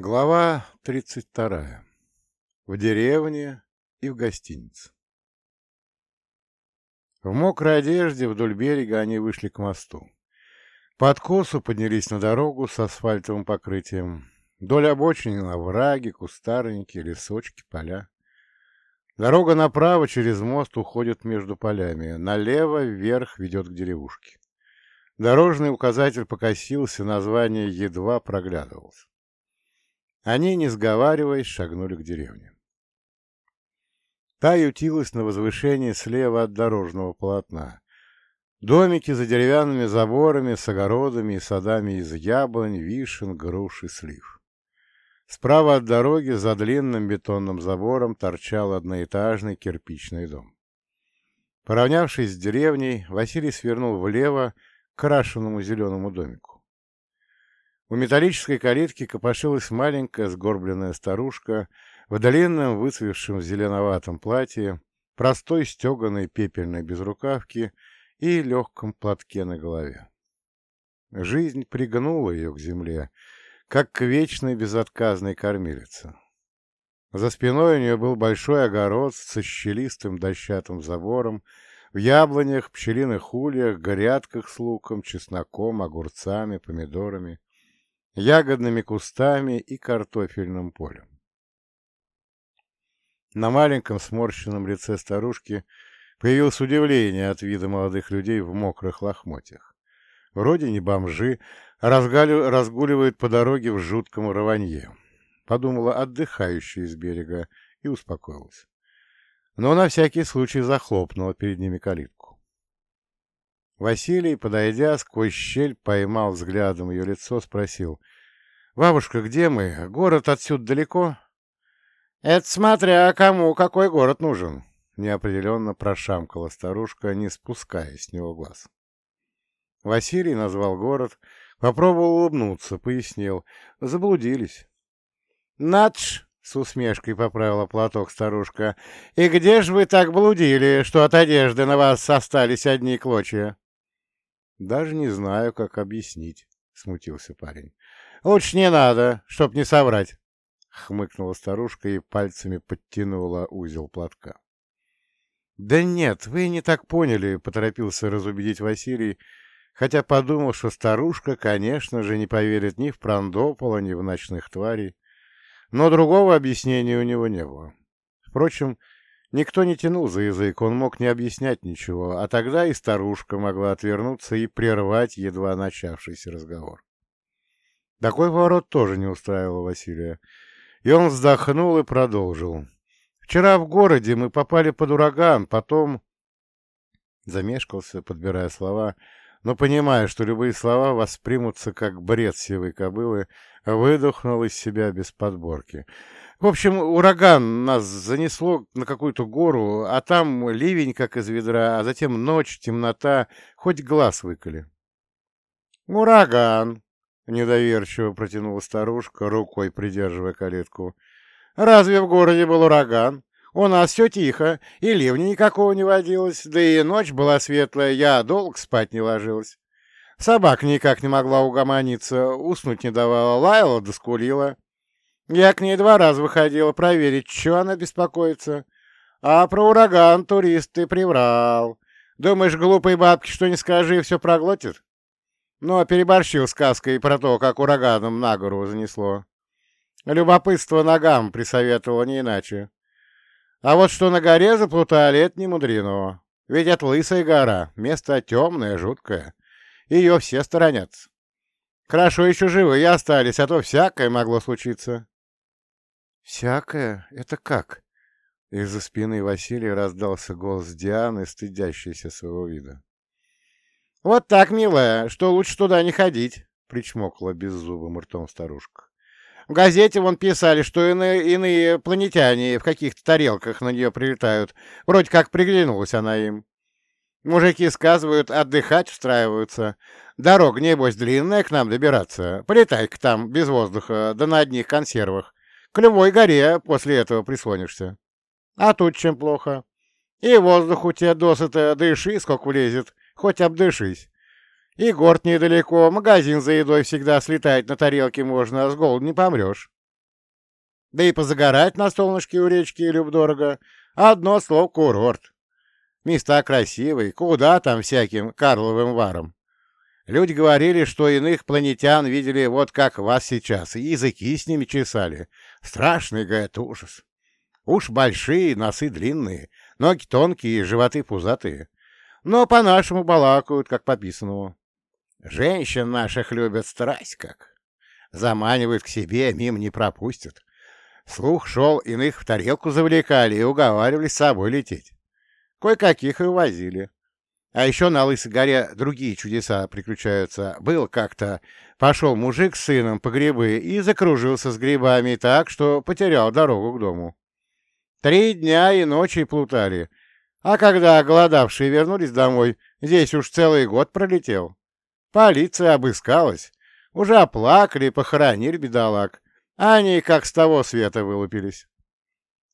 Глава 32. В деревне и в гостинице. В мокрой одежде вдоль берега они вышли к мосту. По откосу поднялись на дорогу с асфальтовым покрытием. Вдоль обочины овраги, кустарники, лесочки, поля. Дорога направо через мост уходит между полями, налево вверх ведет к деревушке. Дорожный указатель покосился, название едва проглядывалось. Они, не сговариваясь, шагнули к деревне. Та ютилась на возвышении слева от дорожного полотна. Домики за деревянными заборами с огородами и садами из яблонь, вишен, груш и слив. Справа от дороги за длинным бетонным забором торчал одноэтажный кирпичный дом. Поравнявшись с деревней, Василий свернул влево к крашенному зеленому домику. У металлической калитки копошилась маленькая сгорбленная старушка в длинном выцвевшем зеленоватом платье, простой стеганой пепельной безрукавке и легком платке на голове. Жизнь пригнула ее к земле, как к вечной безотказной кормилице. За спиной у нее был большой огород со щелистым дощатым забором, в яблонях, пчелиных ульях, грядках с луком, чесноком, огурцами, помидорами ягодными кустами и картофельным полем. На маленьком сморщенном лице старушки появилось удивление от вида молодых людей в мокрых лохмотьях. Вроде не бомжи, а разгуливают по дороге в жутком рванье. Подумала отдыхающая из берега и успокоилась. Но на всякий случай захлопнула перед ними калитку. Василий, подойдя сквозь щель, поймал взглядом ее лицо, спросил, «Бабушка, где мы? Город отсюда далеко?» «Это смотря кому какой город нужен», — неопределенно прошамкала старушка, не спуская с него глаз. Василий назвал город, попробовал улыбнуться, пояснил. Заблудились. «Надж!» — с усмешкой поправила платок старушка. «И где же вы так блудили, что от одежды на вас остались одни клочья?» «Даже не знаю, как объяснить», — смутился парень. Лучше не надо, чтоб не соврать. Хмыкнула старушка и пальцами подтянула узел платка. «Да нет, вы не так поняли», — поторопился разубедить Василий, хотя подумал, что старушка, конечно же, не поверит ни в Прандопола, ни в ночных тварей. Но другого объяснения у него не было. Впрочем, никто не тянул за язык, он мог не объяснять ничего, а тогда и старушка могла отвернуться и прервать едва начавшийся разговор. Такой поворот тоже не устраивал Василия. И он вздохнул и продолжил. «Вчера в городе мы попали под ураган, потом...» Замешкался, подбирая слова, но, понимая, что любые слова воспримутся как бред сивой кобылы, выдохнул из себя без подборки. В общем, ураган нас занесло на какую-то гору, а там ливень, как из ведра, а затем ночь, темнота, хоть глаз выколи. «Ураган!» Недоверчиво протянула старушка, рукой придерживая калитку. «Разве в городе был ураган? У нас все тихо, и ливня никакого не водилось, да и ночь была светлая, я долго спать не ложилась. Собак никак не могла угомониться, уснуть не давала, лаяла да скулила. Я к ней два раза выходила проверить, что она беспокоится. А про ураган турист ты приврал. Думаешь, глупой бабки что не скажи, все проглотит?» но переборщил сказкой про то, как ураганом на гору занесло. Любопытство ногам присоветовало не иначе. А вот что на горе заплутали, это не мудрено. Ведь это лысая гора, место темное, жуткое. Ее все сторонятся. Хорошо еще живые остались, а то всякое могло случиться. «Всякое? Это как?» Из-за спины Василия раздался голос Дианы, стыдящейся своего вида. «Вот так, милая, что лучше туда не ходить», — причмокла беззубым ртом старушка. «В газете вон писали, что иные, иные планетяне в каких-то тарелках на нее прилетают. Вроде как приглянулась она им. Мужики сказывают, отдыхать устраиваются. Дорога, небось, длинная к нам добираться. Полетай-ка там без воздуха, да на одних консервах. К любой горе после этого прислонишься. А тут чем плохо? И воздух у тебя досыта, дыши, сколько влезет хоть обдышись. И город недалеко, магазин за едой всегда слетать на тарелке можно, а с голоду не помрешь. Да и позагорать на солнышке у речки люб-дорого. Одно слово — курорт. Места красивые, куда там всяким Карловым варом. Люди говорили, что иных планетян видели вот как вас сейчас, и языки с ними чесали. Страшный, говорят, ужас. Уж большие, носы длинные, ноги тонкие, животы пузатые. Но по-нашему балакают, как пописанному. Женщин наших любят страсть как. Заманивают к себе, мимо не пропустят. Слух шел, иных в тарелку завлекали и уговаривали с собой лететь. Кое-каких и увозили. А еще на Лысой горе другие чудеса приключаются. Был как-то, пошел мужик с сыном по грибы и закружился с грибами так, что потерял дорогу к дому. Три дня и ночи плутали. А когда голодавшие вернулись домой, здесь уж целый год пролетел. Полиция обыскалась. Уже оплакали, похоронили бедолаг. Они как с того света вылупились.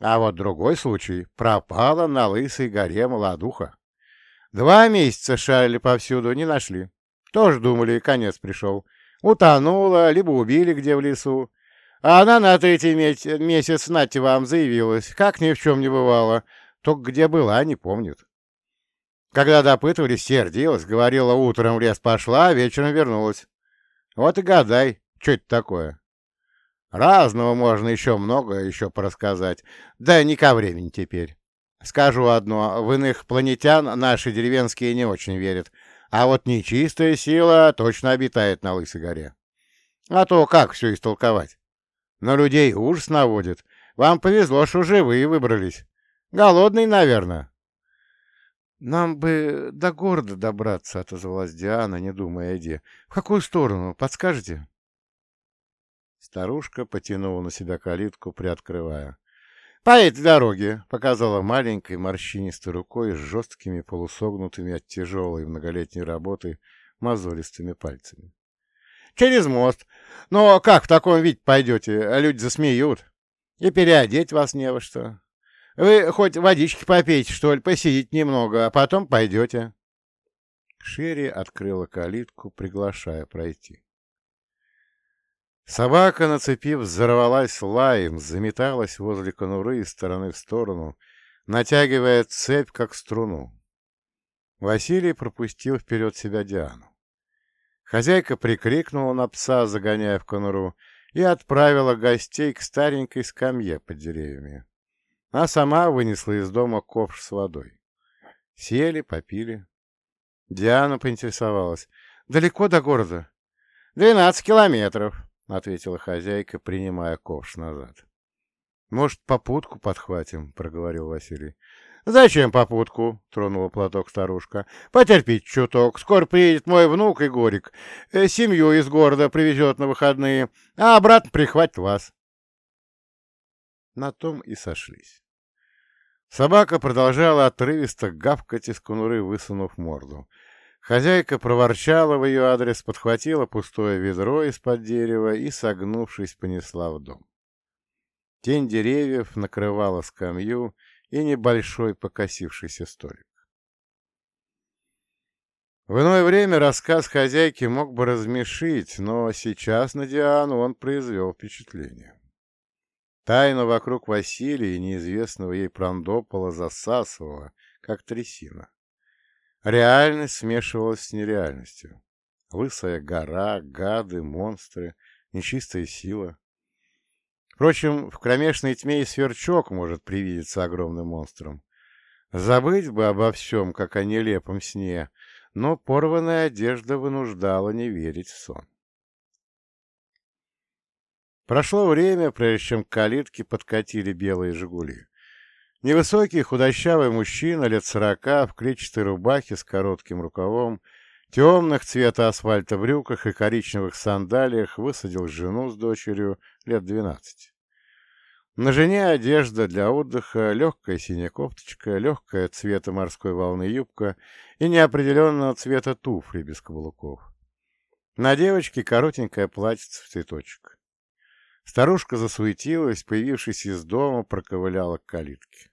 А вот другой случай. Пропала на Лысой горе молодуха. Два месяца шарили повсюду, не нашли. Тоже думали, конец пришел. Утонула, либо убили где в лесу. А она на третий месяц, нате вам, заявилась, как ни в чем не бывало. Только где была, не помнит. Когда допытывались, сердилась, говорила, утром в лес пошла, а вечером вернулась. Вот и гадай, что это такое. Разного можно еще много еще порассказать. Да не ко времени теперь. Скажу одно, в иных планетян наши деревенские не очень верят, а вот нечистая сила точно обитает на Лысой горе. А то как все истолковать? На людей ужас наводит. Вам повезло, что живые выбрались. Голодный, наверное. «Нам бы до города добраться», — отозвалась Диана, не думая о. «В какую сторону? Подскажете?» Старушка потянула на себя калитку, приоткрывая. «По этой дороге», — показала маленькой морщинистой рукой с жесткими полусогнутыми от тяжелой многолетней работы мозолистыми пальцами. «Через мост. Но как в таком виде пойдете? Люди засмеют. И переодеть вас не во что. Вы хоть водички попейте, что ли, посидите немного, а потом пойдете». Шерри открыла калитку, приглашая пройти. Собака, нацепив, взорвалась лаем, заметалась возле конуры из стороны в сторону, натягивая цепь, как струну. Василий пропустил вперед себя Диану. Хозяйка прикрикнула на пса, загоняя в конуру, и отправила гостей к старенькой скамье под деревьями. А сама вынесла из дома ковш с водой. Сели, попили. Диана поинтересовалась. «Далеко до города?» «Двенадцать километров», — ответила хозяйка, принимая ковш назад. — Может, попутку подхватим? — проговорил Василий. — Зачем попутку? — тронула платок старушка. — Потерпите чуток. Скоро приедет мой внук и Горик. Э, семью из города привезет на выходные, а обратно прихватит вас. На том и сошлись. Собака продолжала отрывисто гавкать из конуры, высунув морду. Хозяйка проворчала в ее адрес, подхватила пустое ведро из-под дерева и, согнувшись, понесла в дом. Тень деревьев накрывала скамью и небольшой покосившийся столик. В иное время рассказ хозяйки мог бы размешить, но сейчас на Диану он произвел впечатление. Тайна вокруг Василия, неизвестного ей Прандопола, засасывала, как трясина. Реальность смешивалась с нереальностью. Лысая гора, гады, монстры, нечистая сила. Впрочем, в кромешной тьме и сверчок может привидеться огромным монстром. Забыть бы обо всем, как о нелепом сне, но порванная одежда вынуждала не верить в сон. Прошло время, прежде чем к калитке подкатили белые «Жигули». Невысокий, худощавый мужчина лет сорока в клетчатой рубахе с коротким рукавом, темных цвета асфальта брюках и коричневых сандалиях высадил жену с дочерью лет двенадцати. На жене одежда для отдыха, легкая синяя кофточка, легкая цвета морской волны юбка и неопределенного цвета туфли без каблуков. На девочке коротенькое платьице в цветочек. Старушка засуетилась, появившись из дома, проковыляла к калитке.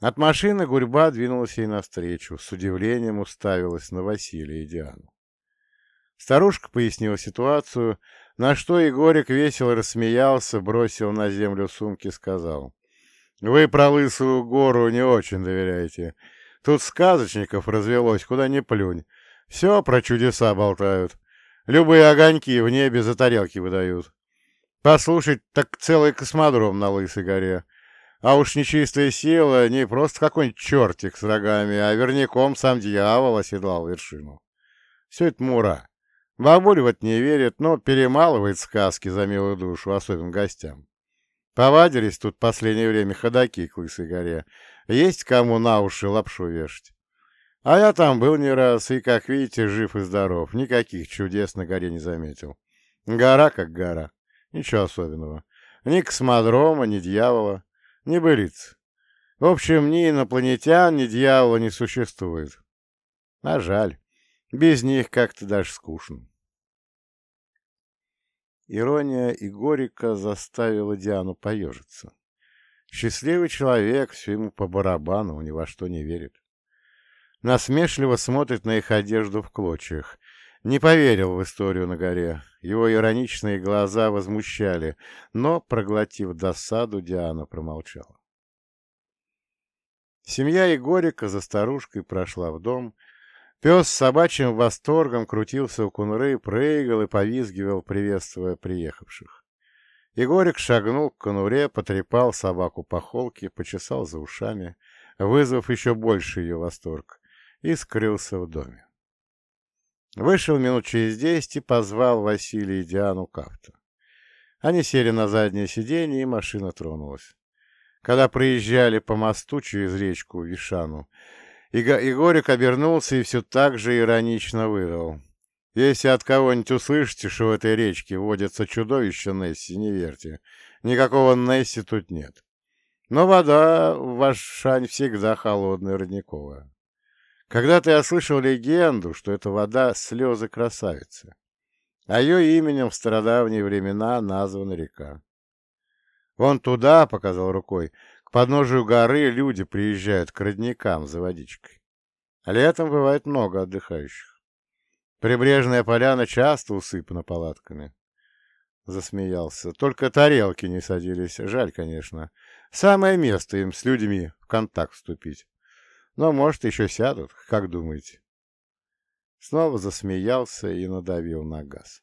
От машины гурьба двинулась ей навстречу, с удивлением уставилась на Василия и Диану. Старушка пояснила ситуацию, На что Егорик весело рассмеялся, бросил на землю сумки, сказал. «Вы про Лысую гору не очень доверяете. Тут сказочников развелось, куда ни плюнь. Все про чудеса болтают. Любые огоньки в небе за тарелки выдают. Послушать, так целый космодром на Лысой горе. А уж нечистая сила не просто какой-нибудь чертик с рогами, а верняком сам дьявол оседлал вершину. Все это мура. Бабуль в это не верит, но перемалывает сказки за милую душу, особенно гостям. Повадились тут в последнее время ходаки к Лысой горе. Есть кому на уши лапшу вешать. А я там был не раз, и, как видите, жив и здоров. Никаких чудес на горе не заметил. Гора как гора. Ничего особенного. Ни космодрома, ни дьявола. Не былиц. В общем, ни инопланетян, ни дьявола не существует. А жаль. Без них как-то даже скучно. Ирония и горько заставила Диану поежиться. Счастливый человек, все ему по барабану, ни во что не верит. Насмешливо смотрит на их одежду в клочьях. Не поверил в историю на горе. Его ироничные глаза возмущали, но, проглотив досаду, Диана промолчала. Семья Егорика за старушкой прошла в дом, Пес с собачьим восторгом крутился у конуры, прыгал и повизгивал, приветствуя приехавших. Егорик шагнул к конуре, потрепал собаку по холке, почесал за ушами, вызвав еще больше ее восторг, и скрылся в доме. Вышел минут через десять и позвал Василия и Диану к авто. Они сели на заднее сиденье, и машина тронулась. Когда проезжали по мосту через речку Вишану, Егорик обернулся и все так же иронично выдал. «Если от кого-нибудь услышите, что в этой речке водятся чудовища Несси, не верьте. Никакого Несси тут нет. Но вода в ваш шань всегда холодная родниковая. Когда-то я слышал легенду, что это вода слезы красавицы, а ее именем в стародавние времена названа река. Вон туда, — показал рукой, к подножию горы люди приезжают к родникам за водичкой. А летом бывает много отдыхающих. Прибрежная поляна часто усыпана палатками. Засмеялся. Только тарелки не садились. Жаль, конечно. Самое место им с людьми в контакт вступить. Но, может, еще сядут, как думаете? Снова засмеялся и надавил на газ.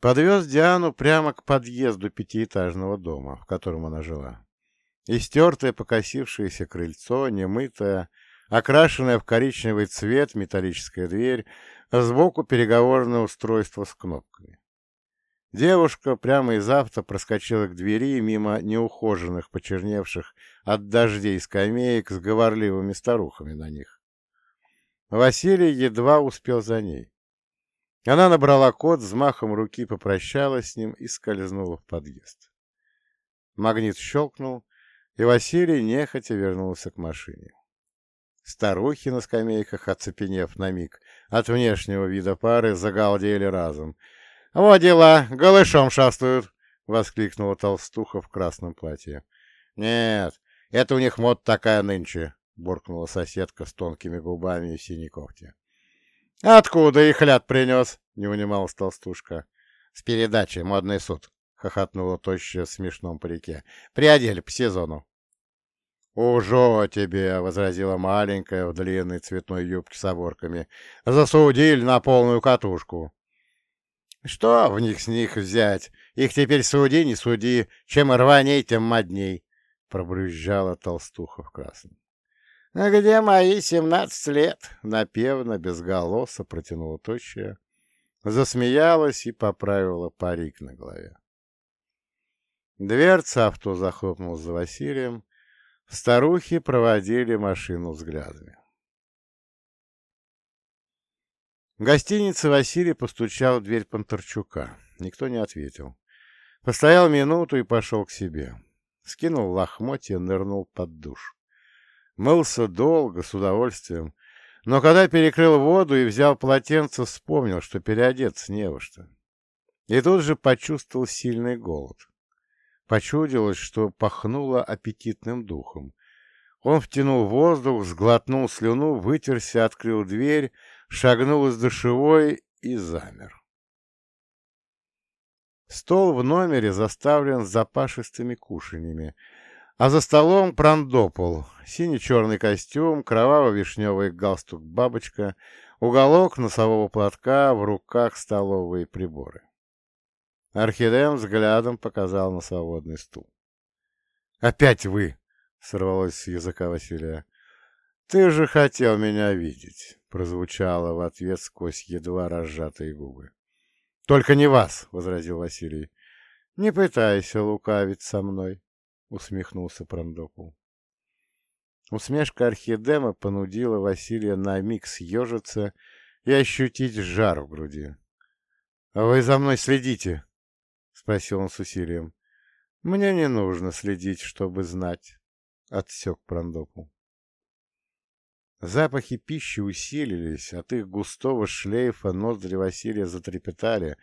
Подвез Диану прямо к подъезду пятиэтажного дома, в котором она жила. Истертое покосившееся крыльцо, немытое, окрашенная в коричневый цвет металлическая дверь, сбоку переговорное устройство с кнопками. Девушка прямо из авто проскочила к двери мимо неухоженных, почерневших от дождей скамеек с говорливыми старухами на них. Василий едва успел за ней. Она набрала код, взмахом руки попрощалась с ним и скользнула в подъезд. Магнит щелкнул, и Василий нехотя вернулся к машине. Старухи на скамейках, оцепенев на миг от внешнего вида пары, загалдели разом. — Вот дела, голышом шастают! — воскликнула толстуха в красном платье. — Нет, это у них мод такая нынче, — буркнула соседка с тонкими губами и синей кофте. «Откуда их ляд принес?» — не унималась толстушка. «С передачи «Модный суд», — хохотнула тощая в смешном парике. «Приодели по сезону». «Ужо тебе!» — возразила маленькая в длинной цветной юбке с оборками. «Засудили на полную катушку». «Что в них с них взять? Их теперь суди, не суди. Чем рваней, тем модней!» — пробрюзжала толстуха в красном. «А где мои семнадцать лет?» — напевно, безголосо протянула тощая. Засмеялась и поправила парик на голове. Дверца авто захлопнулась за Василием. Старухи проводили машину взглядами. В гостинице Василий постучал в дверь Понтарчука. Никто не ответил. Постоял минуту и пошел к себе. Скинул лохмотья, нырнул под душ. Мылся долго, с удовольствием, но когда перекрыл воду и взял полотенце, вспомнил, что переодеться не во что. И тут же почувствовал сильный голод. Почудилось, что пахнуло аппетитным духом. Он втянул воздух, сглотнул слюну, вытерся, открыл дверь, шагнул из душевой и замер. Стол в номере заставлен запашистыми кушаньями, а за столом прандопол, синий-черный костюм, кроваво-вишневый галстук-бабочка, уголок носового платка, в руках столовые приборы. Орхидем взглядом показал на свободный стул. «Опять вы!» — сорвалось с языка Василия. «Ты же хотел меня видеть!» — прозвучало в ответ сквозь едва разжатые губы. «Только не вас!» — возразил Василий. «Не пытайся лукавить со мной!» — усмехнулся Прандопул. Усмешка Орхидема понудила Василия на миг съежиться и ощутить жар в груди. — А вы за мной следите? — спросил он с усилием. — Мне не нужно следить, чтобы знать, — отсек Прандопул. Запахи пищи усилились, от их густого шлейфа ноздри Василия затрепетали,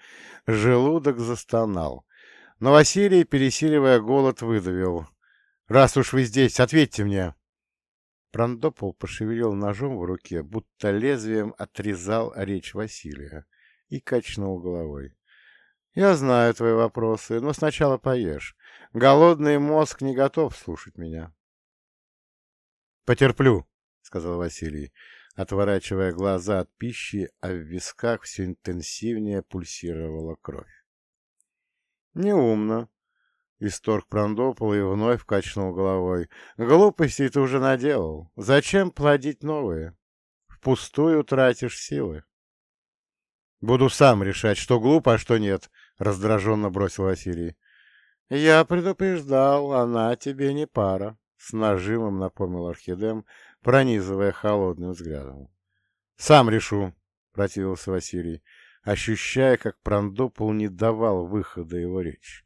желудок застонал. Но Василий, пересиливая голод, выдавил. «Раз уж вы здесь, ответьте мне!» Прандопол пошевелил ножом в руке, будто лезвием отрезал речь Василия, и качнул головой. «Я знаю твои вопросы, но сначала поешь. Голодный мозг не готов слушать меня». «Потерплю», — сказал Василий, отворачивая глаза от пищи, а в висках все интенсивнее пульсировала кровь. «Неумно», Исторг Прандопол и вновь качнул головой. «Глупостей ты уже наделал. Зачем плодить новые? Впустую тратишь силы». «Буду сам решать, что глупо, а что нет», — раздраженно бросил Василий. «Я предупреждал, она тебе не пара», — с нажимом напомнил Орхидем, пронизывая холодным взглядом. «Сам решу», — противился Василий, ощущая, как Прандопол не давал выхода его речи.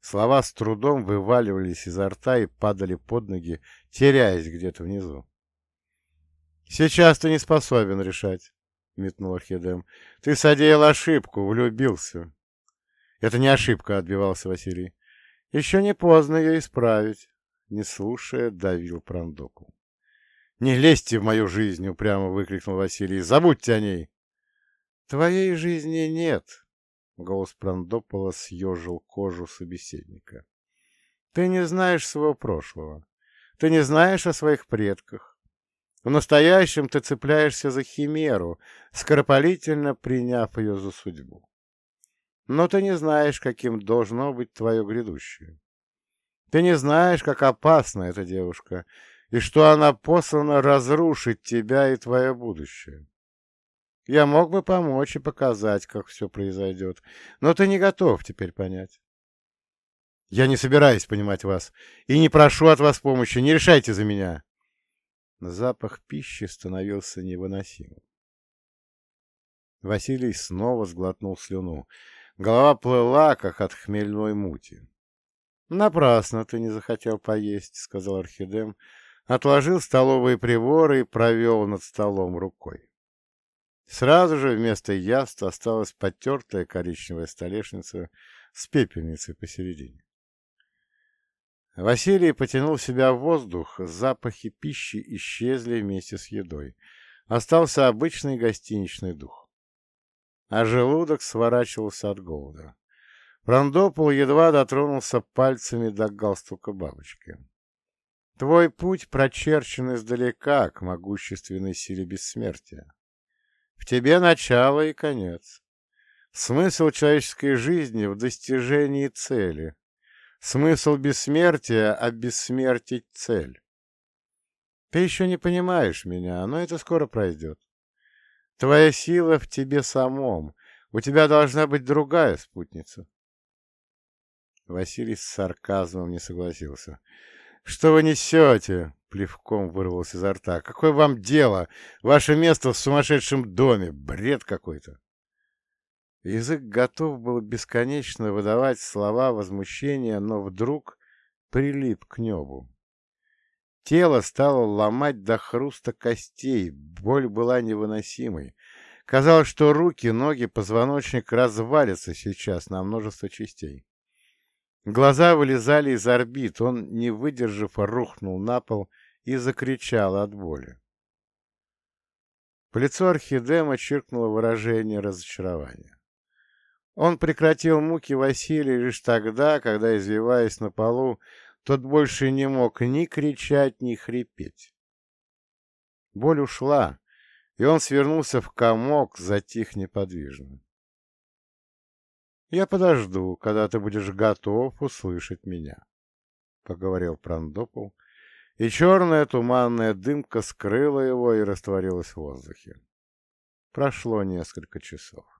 Слова с трудом вываливались изо рта и падали под ноги, теряясь где-то внизу. «Сейчас ты не способен решать», — метнул Орхидем. «Ты содеял ошибку, влюбился». «Это не ошибка», — отбивался Василий. «Еще не поздно ее исправить», — не слушая, давил Прандоку. «Не лезьте в мою жизнь!» — упрямо выкрикнул Василий. «Забудьте о ней!» «Твоей жизни нет!» — голос Прандопола съежил кожу собеседника. «Ты не знаешь своего прошлого. Ты не знаешь о своих предках. В настоящем ты цепляешься за химеру, скоропалительно приняв ее за судьбу. Но ты не знаешь, каким должно быть твое грядущее. Ты не знаешь, как опасна эта девушка, и что она послана разрушить тебя и твое будущее. Я мог бы помочь и показать, как все произойдет, но ты не готов теперь понять. Я не собираюсь понимать вас и не прошу от вас помощи, не решайте за меня. Запах пищи становился невыносимым. Василий снова сглотнул слюну. Голова плыла, как от хмельной мути. — Напрасно ты не захотел поесть, — сказал Орхидем, отложил столовые приборы и провел над столом рукой. Сразу же вместо яства осталась потертая коричневая столешница с пепельницей посередине. Василий потянул в себя воздух, запахи пищи исчезли вместе с едой. Остался обычный гостиничный дух. А желудок сворачивался от голода. Прандопол едва дотронулся пальцами до галстука бабочки. Твой путь прочерчен издалека к могущественной силе бессмертия. В тебе начало и конец. Смысл человеческой жизни в достижении цели. Смысл бессмертия — обессмертить цель. Ты еще не понимаешь меня, но это скоро пройдет. Твоя сила в тебе самом. У тебя должна быть другая спутница. Василий с сарказмом не согласился. «Что вы несете?» — плевком вырвался изо рта. «Какое вам дело? Ваше место в сумасшедшем доме. Бред какой-то!» Язык готов был бесконечно выдавать слова возмущения, но вдруг прилип к небу. Тело стало ломать до хруста костей, боль была невыносимой. Казалось, что руки, ноги, позвоночник развалится сейчас на множество частей. Глаза вылезали из орбит, он, не выдержав, рухнул на пол и закричал от боли. По лицу Орхидема чиркнуло выражение разочарования. Он прекратил муки Василия лишь тогда, когда, извиваясь на полу, тот больше не мог ни кричать, ни хрипеть. Боль ушла, и он свернулся в комок, затих неподвижно. «Я подожду, когда ты будешь готов услышать меня», — поговорил Прандопол, и черная туманная дымка скрыла его и растворилась в воздухе. Прошло несколько часов.